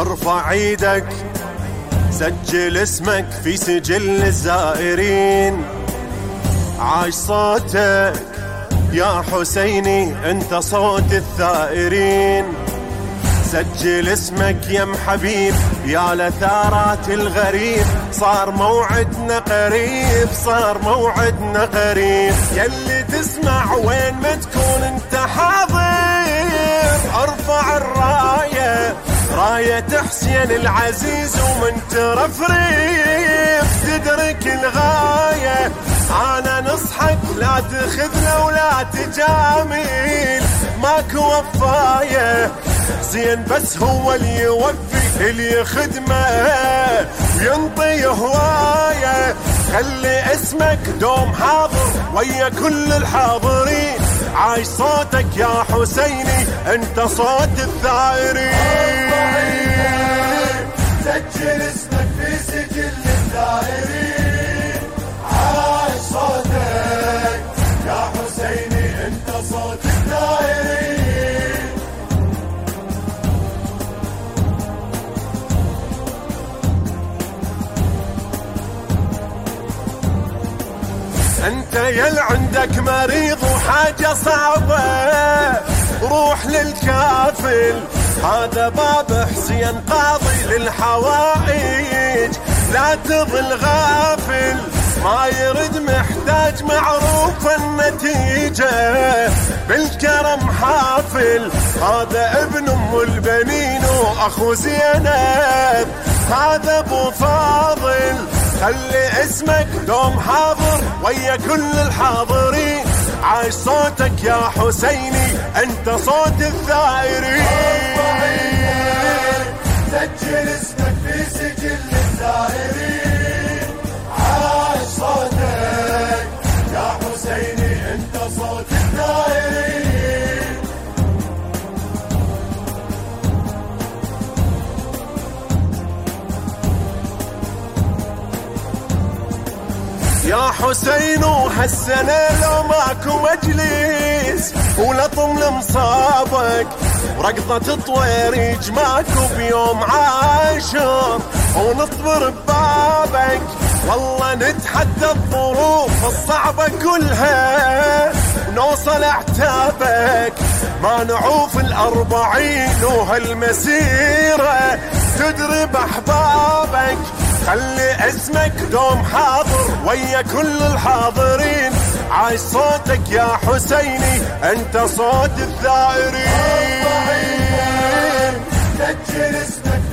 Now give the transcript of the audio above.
أرفع إيدك سجل اسمك في سجل الزائرين. عاش صوتك يا حسيني أنت صوت الثائرين. سجل اسمك يا حبيب يا لثارات الغريب. صار موعدنا قريب صار موعدنا قريب. يلي تسمع وين ما تكون أنت حاضر. أرفع راية حسين العزيز ومن ترفرف تدرك الغاية. أنا نصحك لا تخذنا ولا تجامل. ماكو وفاية. زين بس هو اللي يوفي اللي يخدمه. وينطي هواية. خلي اسمك دوم حاضر ويا كل الحاضرين. عايش صوتك يا حسيني أنت صوت الثائرين. سجل اسمك في سجل الثائرين. عاش صوتك يا حسيني أنت أنت يل عندك مريض وحاجة صعبة. روح للكافل. هذا باب حسين قاضي للحوائج. لا تظل غافل ما يرد محتاج معروف النتيجة. بالكرم حافل. هذا ابن أم البنين وأخو زينب. هذا أبو فاضل. خلي اسمك دوم حاضر ويا كل الحاضرين. عاش صوتك يا حسيني أنت صوت الثائرين. سجل اسمك في سجل الثائرين عاش صوتك يا حسيني أنت صوت يا حسين وهالسنة لو ماكو مجلس ولطم لمصابك ورقضة طويريج ماكو بيوم عاشر ونصبر ببابك والله نتحدى الظروف الصعبة كلها ونوصل اعتابك ما نعوف الأربعين وهالمسيرة تدرب أحبابك. خلي اسمك دوم حاضر ويا كل الحاضرين. عايش صوتك يا حسيني انت صوت الثائرين. سجل اسمك.